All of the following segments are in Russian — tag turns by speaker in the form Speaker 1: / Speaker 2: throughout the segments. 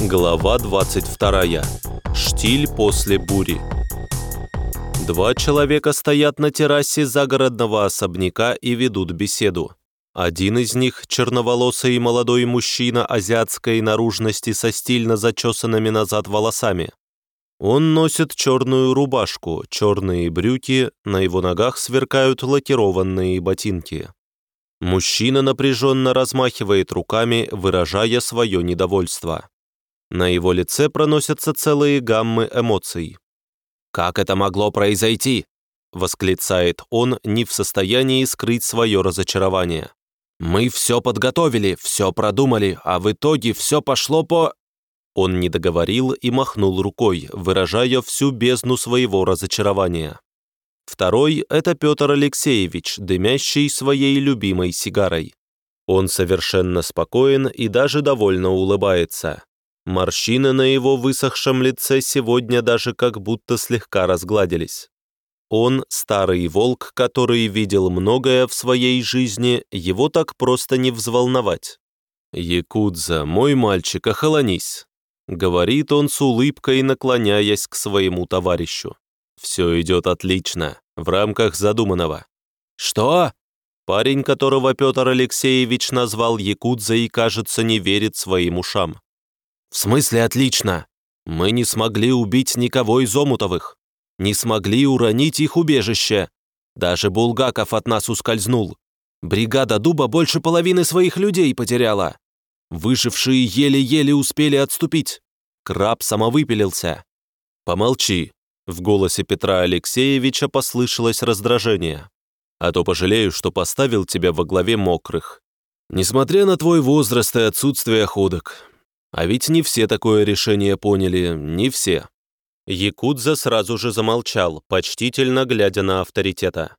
Speaker 1: Глава 22. Штиль после бури. Два человека стоят на террасе загородного особняка и ведут беседу. Один из них, черноволосый молодой мужчина азиатской наружности со стильно зачесанными назад волосами. Он носит черную рубашку, черные брюки, на его ногах сверкают лакированные ботинки. Мужчина напряженно размахивает руками, выражая свое недовольство. На его лице проносятся целые гаммы эмоций. «Как это могло произойти?» — восклицает он, не в состоянии скрыть свое разочарование. «Мы все подготовили, все продумали, а в итоге все пошло по...» Он не договорил и махнул рукой, выражая всю бездну своего разочарования. Второй — это Петр Алексеевич, дымящий своей любимой сигарой. Он совершенно спокоен и даже довольно улыбается. Морщины на его высохшем лице сегодня даже как будто слегка разгладились. Он старый волк, который видел многое в своей жизни, его так просто не взволновать. «Якудза, мой мальчик, охолонись», — говорит он с улыбкой, наклоняясь к своему товарищу. Все идет отлично, в рамках задуманного. Что? Парень, которого Петр Алексеевич назвал Якудзой, кажется, не верит своим ушам. В смысле отлично? Мы не смогли убить никого из Омутовых. Не смогли уронить их убежище. Даже Булгаков от нас ускользнул. Бригада Дуба больше половины своих людей потеряла. Выжившие еле-еле успели отступить. Краб самовыпилился. Помолчи, в голосе Петра Алексеевича послышалось раздражение. «А то пожалею, что поставил тебя во главе мокрых. Несмотря на твой возраст и отсутствие ходок. А ведь не все такое решение поняли, не все». Якудза сразу же замолчал, почтительно глядя на авторитета.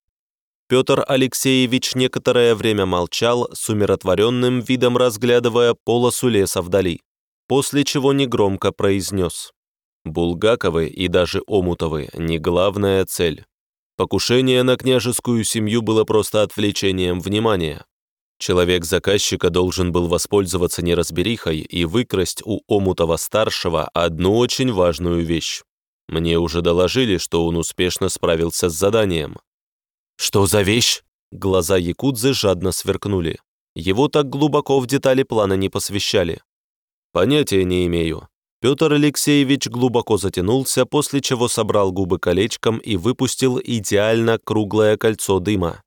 Speaker 1: Петр Алексеевич некоторое время молчал, с умиротворенным видом разглядывая полосу леса вдали, после чего негромко произнес. Булгаковы и даже Омутовы – не главная цель. Покушение на княжескую семью было просто отвлечением внимания. Человек заказчика должен был воспользоваться неразберихой и выкрасть у Омутова-старшего одну очень важную вещь. Мне уже доложили, что он успешно справился с заданием. «Что за вещь?» Глаза Якудзы жадно сверкнули. Его так глубоко в детали плана не посвящали. «Понятия не имею. Петр Алексеевич глубоко затянулся, после чего собрал губы колечком и выпустил идеально круглое кольцо дыма.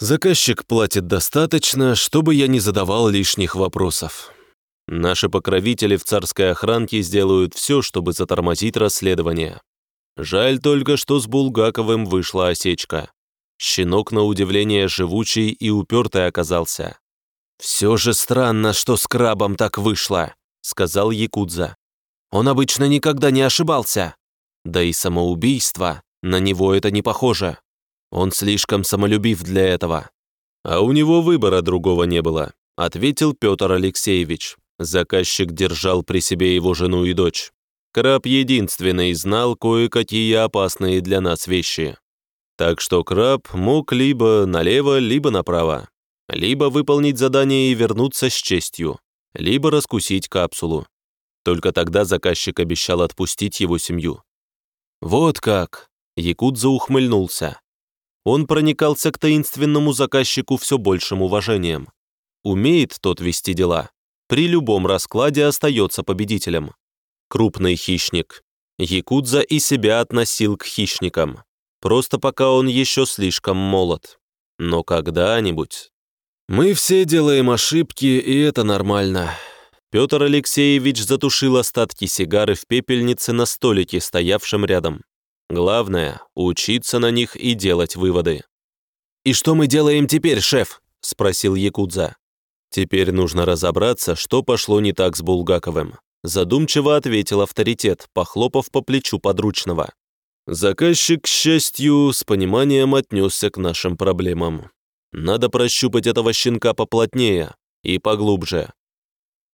Speaker 1: «Заказчик платит достаточно, чтобы я не задавал лишних вопросов. Наши покровители в царской охранке сделают все, чтобы затормозить расследование. Жаль только, что с Булгаковым вышла осечка. Щенок, на удивление, живучий и упертый оказался. «Все же странно, что с крабом так вышло», — сказал Якудза. Он обычно никогда не ошибался. Да и самоубийство, на него это не похоже. Он слишком самолюбив для этого. А у него выбора другого не было, ответил Петр Алексеевич. Заказчик держал при себе его жену и дочь. Краб единственный знал кое-какие опасные для нас вещи. Так что краб мог либо налево, либо направо. Либо выполнить задание и вернуться с честью, либо раскусить капсулу. Только тогда заказчик обещал отпустить его семью. «Вот как!» — Якудза ухмыльнулся. Он проникался к таинственному заказчику все большим уважением. Умеет тот вести дела. При любом раскладе остается победителем. Крупный хищник. Якудза и себя относил к хищникам. Просто пока он еще слишком молод. Но когда-нибудь... Мы все делаем ошибки, и это нормально. Петр Алексеевич затушил остатки сигары в пепельнице на столике, стоявшем рядом. Главное — учиться на них и делать выводы. «И что мы делаем теперь, шеф?» — спросил Якудза. «Теперь нужно разобраться, что пошло не так с Булгаковым», задумчиво ответил авторитет, похлопав по плечу подручного. Заказчик, к счастью, с пониманием отнесся к нашим проблемам. Надо прощупать этого щенка поплотнее и поглубже,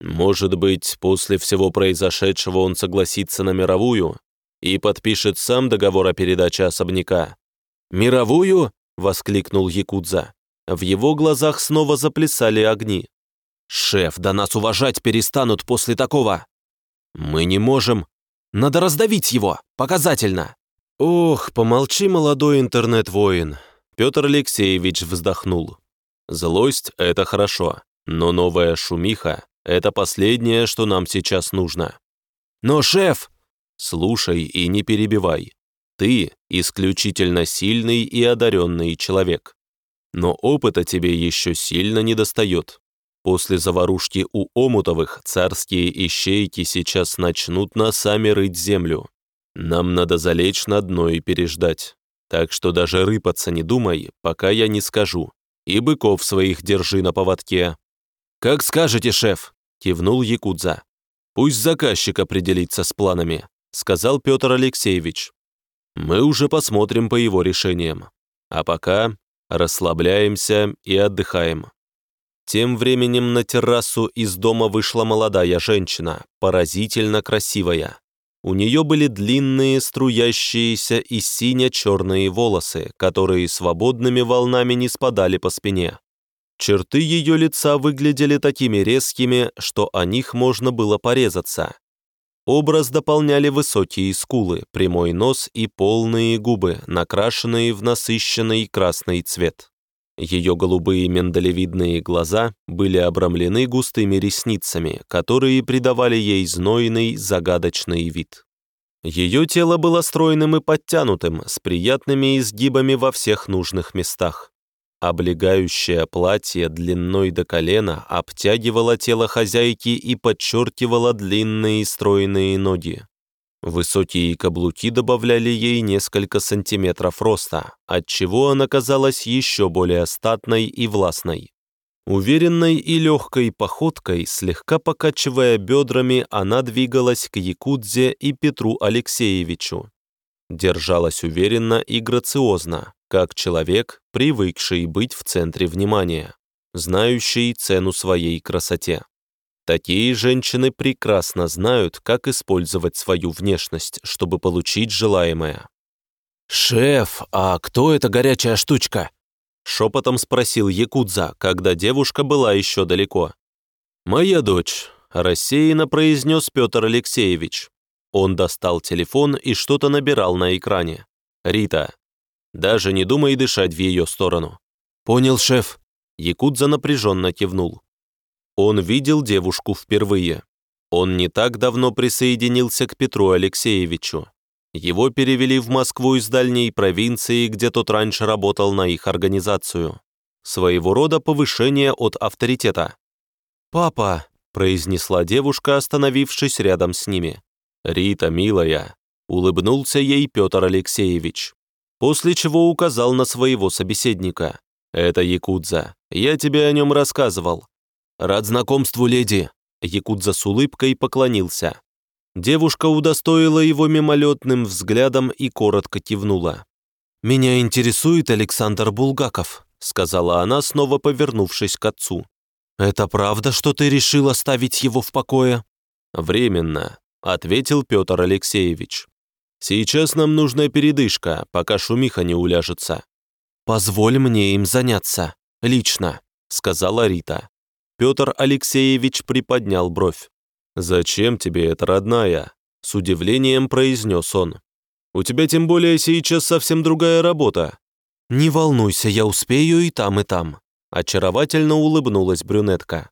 Speaker 1: может быть, после всего произошедшего он согласится на мировую и подпишет сам договор о передаче особняка. «Мировую?» — воскликнул Якудза. В его глазах снова заплясали огни. «Шеф, да нас уважать перестанут после такого!» «Мы не можем. Надо раздавить его, показательно». «Ох, помолчи, молодой интернет-воин», — Петр Алексеевич вздохнул. «Злость — это хорошо, но новая шумиха — это последнее, что нам сейчас нужно». «Но, шеф!» «Слушай и не перебивай. Ты исключительно сильный и одаренный человек. Но опыта тебе еще сильно недостает. После заварушки у Омутовых царские ищейки сейчас начнут на сами рыть землю. Нам надо залечь на дно и переждать. Так что даже рыпаться не думай, пока я не скажу. И быков своих держи на поводке». «Как скажете, шеф», — кивнул Якудза. «Пусть заказчик определится с планами», — сказал Петр Алексеевич. «Мы уже посмотрим по его решениям. А пока расслабляемся и отдыхаем». Тем временем на террасу из дома вышла молодая женщина, поразительно красивая. У нее были длинные, струящиеся и сине-черные волосы, которые свободными волнами не спадали по спине. Черты ее лица выглядели такими резкими, что о них можно было порезаться. Образ дополняли высокие скулы, прямой нос и полные губы, накрашенные в насыщенный красный цвет. Ее голубые миндалевидные глаза были обрамлены густыми ресницами, которые придавали ей знойный, загадочный вид. Ее тело было стройным и подтянутым, с приятными изгибами во всех нужных местах. Облегающее платье длиной до колена обтягивало тело хозяйки и подчеркивало длинные стройные ноги. Высокие каблуки добавляли ей несколько сантиметров роста, отчего она казалась еще более статной и властной. Уверенной и легкой походкой, слегка покачивая бедрами, она двигалась к Якудзе и Петру Алексеевичу. Держалась уверенно и грациозно, как человек, привыкший быть в центре внимания, знающий цену своей красоте. Такие женщины прекрасно знают, как использовать свою внешность, чтобы получить желаемое. «Шеф, а кто эта горячая штучка?» Шепотом спросил Якудза, когда девушка была еще далеко. «Моя дочь», – рассеянно произнес Петр Алексеевич. Он достал телефон и что-то набирал на экране. «Рита, даже не думай дышать в ее сторону». «Понял, шеф». Якудза напряженно кивнул. Он видел девушку впервые. Он не так давно присоединился к Петру Алексеевичу. Его перевели в Москву из дальней провинции, где тот раньше работал на их организацию. Своего рода повышение от авторитета. «Папа», — произнесла девушка, остановившись рядом с ними. «Рита, милая», — улыбнулся ей Петр Алексеевич, после чего указал на своего собеседника. «Это Якудза. Я тебе о нем рассказывал. «Рад знакомству, леди!» Якудза с улыбкой поклонился. Девушка удостоила его мимолетным взглядом и коротко кивнула. «Меня интересует Александр Булгаков», сказала она, снова повернувшись к отцу. «Это правда, что ты решил оставить его в покое?» «Временно», — ответил Петр Алексеевич. «Сейчас нам нужна передышка, пока шумиха не уляжется». «Позволь мне им заняться, лично», — сказала Рита. Петр Алексеевич приподнял бровь. «Зачем тебе это, родная?» С удивлением произнес он. «У тебя тем более сейчас совсем другая работа». «Не волнуйся, я успею и там, и там», очаровательно улыбнулась брюнетка.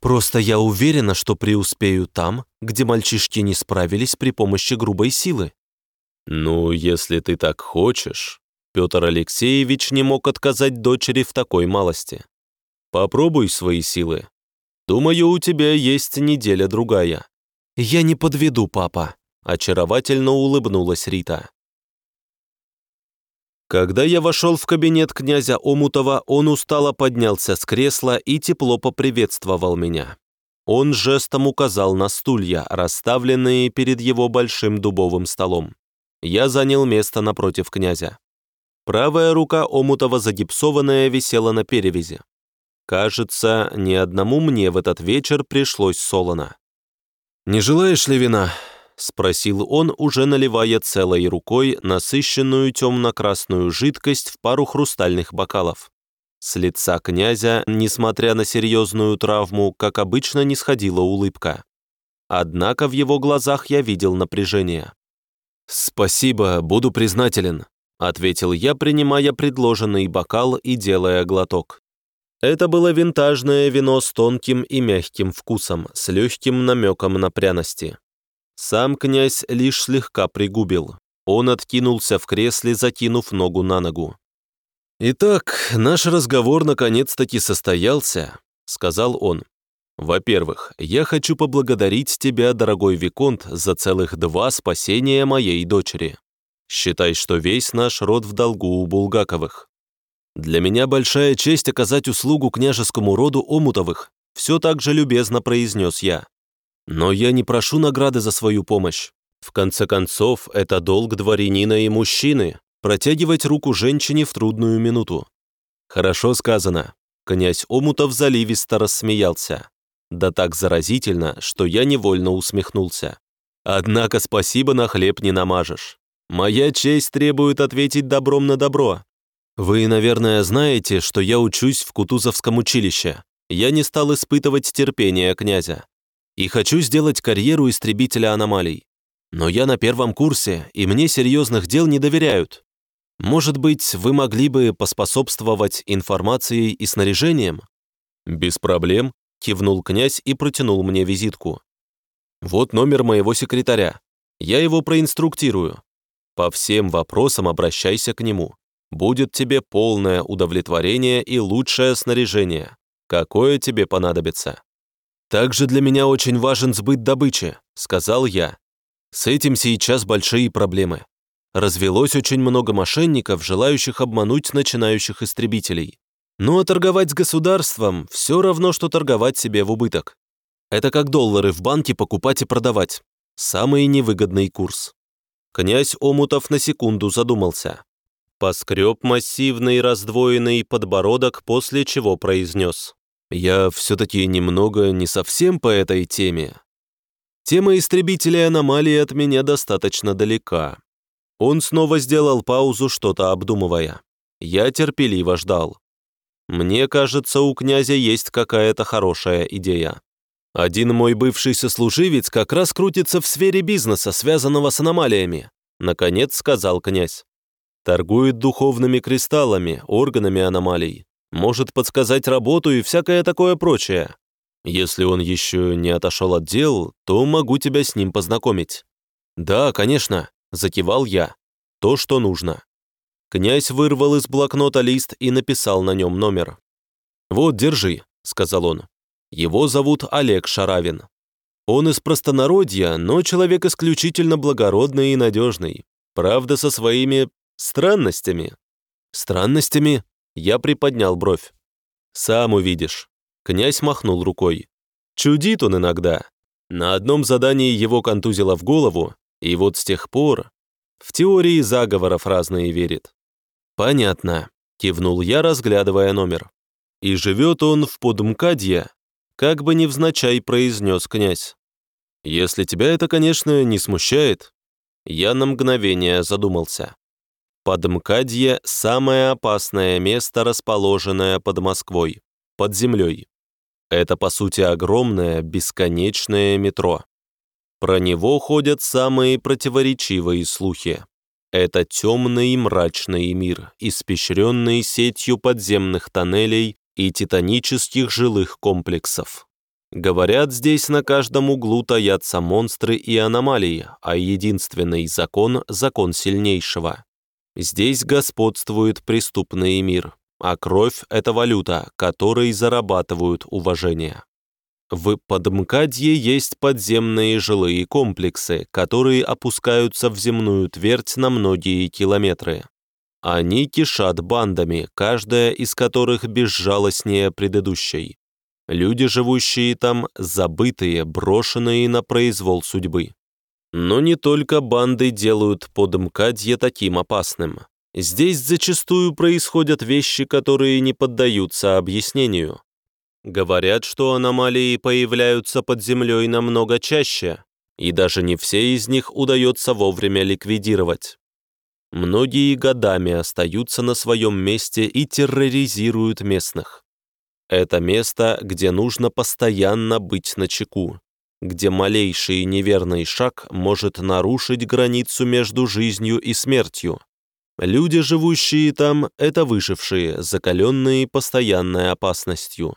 Speaker 1: «Просто я уверена, что преуспею там, где мальчишки не справились при помощи грубой силы». «Ну, если ты так хочешь...» Петр Алексеевич не мог отказать дочери в такой малости. Попробуй свои силы. Думаю, у тебя есть неделя-другая». «Я не подведу, папа», — очаровательно улыбнулась Рита. Когда я вошел в кабинет князя Омутова, он устало поднялся с кресла и тепло поприветствовал меня. Он жестом указал на стулья, расставленные перед его большим дубовым столом. Я занял место напротив князя. Правая рука Омутова загипсованная висела на перевязи. Кажется, ни одному мне в этот вечер пришлось солоно. «Не желаешь ли вина?» — спросил он, уже наливая целой рукой насыщенную темно-красную жидкость в пару хрустальных бокалов. С лица князя, несмотря на серьезную травму, как обычно, не сходила улыбка. однако в его глазах я видел напряжение. «Спасибо, буду признателен», — ответил я, принимая предложенный бокал и делая глоток. Это было винтажное вино с тонким и мягким вкусом, с легким намеком на пряности. Сам князь лишь слегка пригубил. Он откинулся в кресле, закинув ногу на ногу. «Итак, наш разговор наконец-таки состоялся», — сказал он. «Во-первых, я хочу поблагодарить тебя, дорогой Виконт, за целых два спасения моей дочери. Считай, что весь наш род в долгу у Булгаковых. Для меня большая честь оказать услугу княжескому роду Омутовых, все так же любезно произнес я. Но я не прошу награды за свою помощь. В конце концов, это долг дворянина и мужчины – протягивать руку женщине в трудную минуту. Хорошо сказано. Князь Омутов заливисто рассмеялся. Да так заразительно, что я невольно усмехнулся. Однако спасибо на хлеб не намажешь. Моя честь требует ответить добром на добро, вы, наверное, знаете, что я учусь в Кутузовском училище. Я не стал испытывать терпение князя. И хочу сделать карьеру истребителя аномалий. Но я на первом курсе, и мне серьезных дел не доверяют. Может быть, вы могли бы поспособствовать информацией и снаряжением? Без проблем, кивнул князь и протянул мне визитку. Вот номер моего секретаря. Я его проинструктирую. По всем вопросам обращайся к нему будет тебе полное удовлетворение и лучшее снаряжение, какое тебе понадобится. Также для меня очень важен сбыт добычи, сказал я. С этим сейчас большие проблемы. Развелось очень много мошенников, желающих обмануть начинающих истребителей. А торговать с государством все равно, что торговать себе в убыток. Это как доллары в банке покупать и продавать. Самый невыгодный курс. Князь Омутов на секунду задумался. Поскреб массивный раздвоенный подбородок, после чего произнес. «Я все-таки немного не совсем по этой теме. Тема истребителей аномалии от меня достаточно далека». Он снова сделал паузу, что-то обдумывая. Я терпеливо ждал. Мне кажется, у князя есть какая-то хорошая идея. Один мой бывший сослуживец как раз крутится в сфере бизнеса, связанного с аномалиями, наконец сказал князь. Торгует духовными кристаллами, органами аномалий. Может подсказать работу и всякое такое прочее. Если он еще не отошел от дел, то могу тебя с ним познакомить». «Да, конечно», — закивал я. «То, что нужно». Князь вырвал из блокнота лист и написал на нем номер. «Вот, держи», — сказал он. «Его зовут Олег Шаравин. Он из простонародья, но человек исключительно благородный и надежный. Правда, со своими Странностями. Странностями? Я приподнял бровь. Сам увидишь. Князь махнул рукой. Чудит он иногда. На одном задании его контузило в голову, и вот с тех пор в теории заговоров разные верит. Понятно, кивнул я, разглядывая номер. И живет он в Подмкадье, как бы невзначай произнес князь. Если тебя это, конечно, не смущает. Я на мгновение задумался. Подмкадье – самое опасное место, расположенное под Москвой, под землей. Это, по сути, огромное, бесконечное метро. Про него ходят самые противоречивые слухи. Это темный и мрачный мир, испещренный сетью подземных тоннелей и титанических жилых комплексов. Говорят, здесь на каждом углу таятся монстры и аномалии, а единственный закон – закон сильнейшего. Здесь господствует преступный мир, а кровь – это валюта, которой зарабатывают уважение. В Подмкадье есть подземные жилые комплексы, которые опускаются в земную твердь на многие километры. Они кишат бандами, каждая из которых безжалостнее предыдущей. Люди, живущие там, забытые, брошенные на произвол судьбы. Но не только банды делают подмкадье таким опасным. Здесь зачастую происходят вещи, которые не поддаются объяснению. Говорят, что аномалии появляются под землей намного чаще, и даже не все из них удается вовремя ликвидировать. Многие годами остаются на своем месте и терроризируют местных. Это место, где нужно постоянно быть начеку. где малейший неверный шаг может нарушить границу между жизнью и смертью. Люди, живущие там, это выжившие, закаленные постоянной опасностью.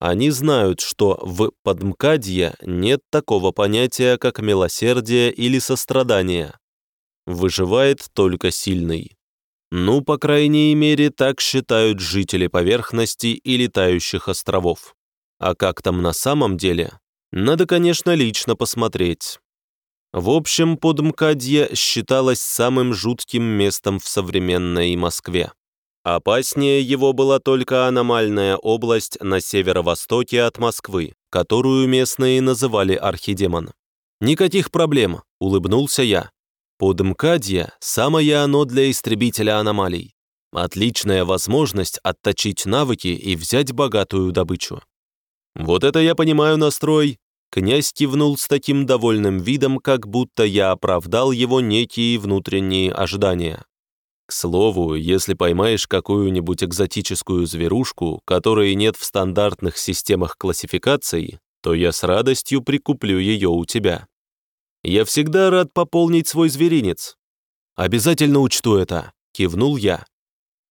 Speaker 1: Они знают, что в Подмкадье нет такого понятия, как милосердие или сострадание. Выживает только сильный. Ну, по крайней мере, так считают жители поверхности и летающих островов. А как там на самом деле? Надо, конечно, лично посмотреть. В общем, Подмкадье считалось самым жутким местом в современной Москве. Опаснее его была только аномальная область на северо-востоке от Москвы, которую местные называли Архидемон. «Никаких проблем», — улыбнулся я. Подмкадье — самое оно для истребителя аномалий. Отличная возможность отточить навыки и взять богатую добычу. Вот это я понимаю настрой. Князь кивнул с таким довольным видом, как будто я оправдал его некие внутренние ожидания. К слову, если поймаешь какую-нибудь экзотическую зверушку, которой нет в стандартных системах классификации, то я с радостью прикуплю ее у тебя. Я всегда рад пополнить свой зверинец. Обязательно учту это, кивнул я.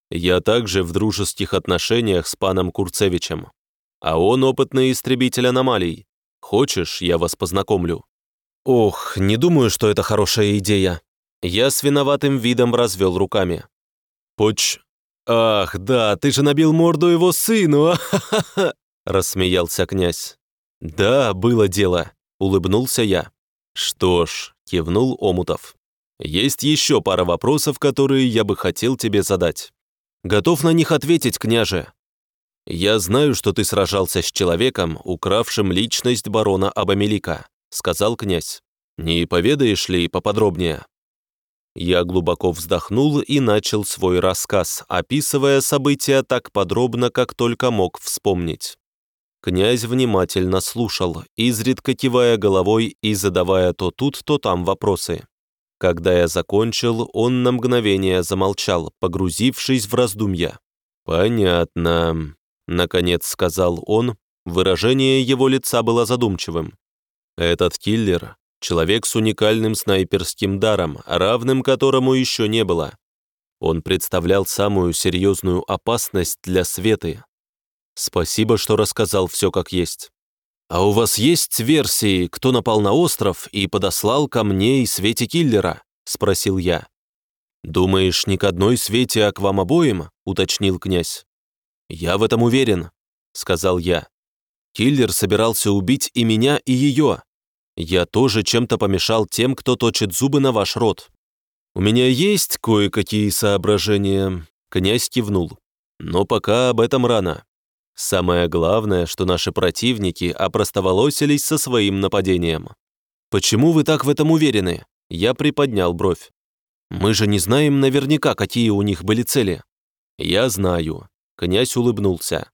Speaker 1: Я также в дружеских отношениях с паном Курцевичем. А он опытный истребитель аномалий. Хочешь, я вас познакомлю? Ох, не думаю, что это хорошая идея. Я с виноватым видом развел руками. «Поч... Ах, да, ты же набил морду его сыну, а рассмеялся князь. «Да, было дело», — улыбнулся я. «Что ж», — кивнул Омутов. «Есть еще пара вопросов, которые я бы хотел тебе задать. Готов на них ответить, княже». «Я знаю, что ты сражался с человеком, укравшим личность барона Абамелика», — сказал князь. «Не поведаешь ли поподробнее?» Я глубоко вздохнул и начал свой рассказ, описывая события так подробно, как только мог вспомнить. Князь внимательно слушал, изредка кивая головой и задавая то тут, то там вопросы. Когда я закончил, он на мгновение замолчал, погрузившись в раздумья. «Понятно», — наконец сказал он, выражение его лица было задумчивым. «Этот киллер Человек с уникальным снайперским даром, равным которому еще не было. Он представлял самую серьезную опасность для Светы. Спасибо, что рассказал все как есть. А у вас есть версии, кто напал на остров и подослал ко мне и Свете киллера? Спросил я. «Думаешь, ни к одной Свете, а к вам обоим?» — уточнил князь. «Я в этом уверен», — сказал я. «Киллер собирался убить и меня, и ее. Я тоже чем-то помешал тем, кто точит зубы на ваш рот. У меня есть кое-какие соображения, князь кивнул. Но пока об этом рано. Самое главное, что наши противники опростоволосились со своим нападением. Почему вы так в этом уверены? Я приподнял бровь. Мы же не знаем наверняка, какие у них были цели. Я знаю. Князь улыбнулся.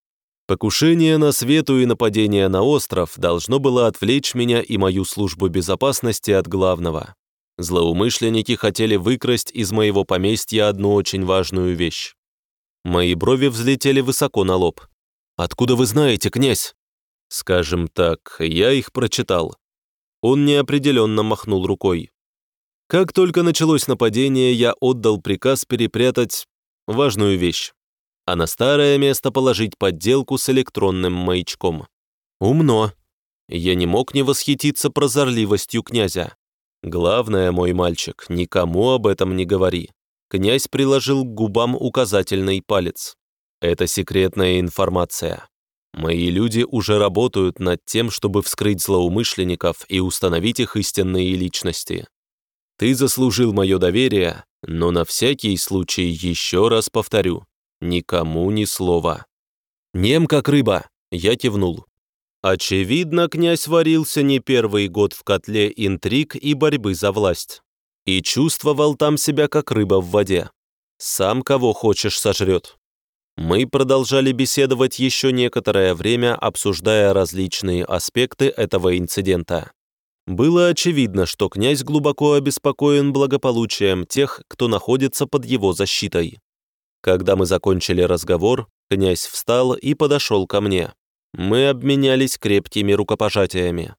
Speaker 1: Покушение на Свету и нападение на остров должно было отвлечь меня и мою службу безопасности от главного. Злоумышленники хотели выкрасть из моего поместья одну очень важную вещь. Мои брови взлетели высоко на лоб. «Откуда вы знаете, князь?» «Скажем так, я их прочитал». Он неопределенно махнул рукой. Как только началось нападение, я отдал приказ перепрятать важную вещь а на старое место положить подделку с электронным маячком. Умно. Я не мог не восхититься прозорливостью князя. Главное, мой мальчик, никому об этом не говори. Князь приложил к губам указательный палец. Это секретная информация. Мои люди уже работают над тем, чтобы вскрыть злоумышленников и установить их истинные личности. Ты заслужил мое доверие, но на всякий случай еще раз повторю. Никому ни слова. «Нем как рыба!» — я кивнул. Очевидно, князь варился не первый год в котле интриг и борьбы за власть. И чувствовал там себя как рыба в воде. Сам кого хочешь сожрет. Мы продолжали беседовать еще некоторое время, обсуждая различные аспекты этого инцидента. Было очевидно, что князь глубоко обеспокоен благополучием тех, кто находится под его защитой. Когда мы закончили разговор, князь встал и подошел ко мне. Мы обменялись крепкими рукопожатиями.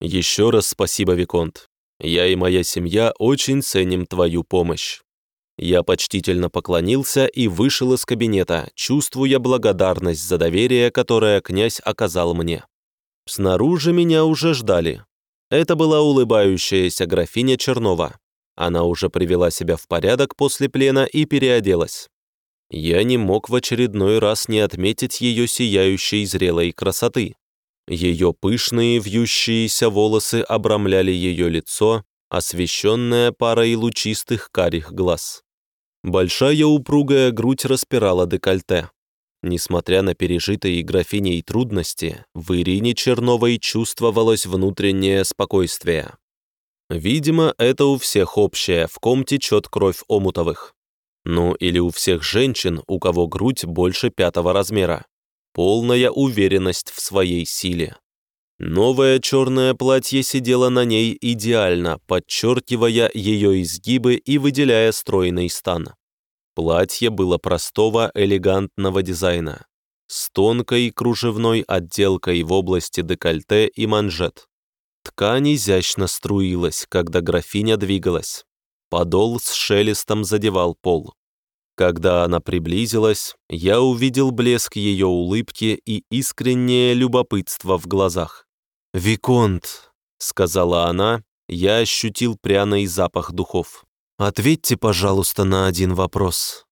Speaker 1: «Еще раз спасибо, Виконт. Я и моя семья очень ценим твою помощь». Я почтительно поклонился и вышел из кабинета, чувствуя благодарность за доверие, которое князь оказал мне. Снаружи меня уже ждали. Это была улыбающаяся графиня Чернова. Она уже привела себя в порядок после плена и переоделась. Я не мог в очередной раз не отметить ее сияющей зрелой красоты. Ее пышные вьющиеся волосы обрамляли ее лицо, освещенное парой лучистых карих глаз. Большая упругая грудь распирала декольте. Несмотря на пережитые графиней трудности, в Ирине Черновой чувствовалось внутреннее спокойствие. Видимо, это у всех общее, в ком течет кровь омутовых. Ну или у всех женщин, у кого грудь больше пятого размера. Полная уверенность в своей силе. Новое черное платье сидело на ней идеально, подчеркивая ее изгибы и выделяя стройный стан. Платье было простого, элегантного дизайна, с тонкой кружевной отделкой в области декольте и манжет. Ткань изящно струилась, когда графиня двигалась. Подол с шелестом задевал пол. Когда она приблизилась, я увидел блеск ее улыбки и искреннее любопытство в глазах. «Виконт», — сказала она, я ощутил пряный запах духов. «Ответьте, пожалуйста, на один вопрос.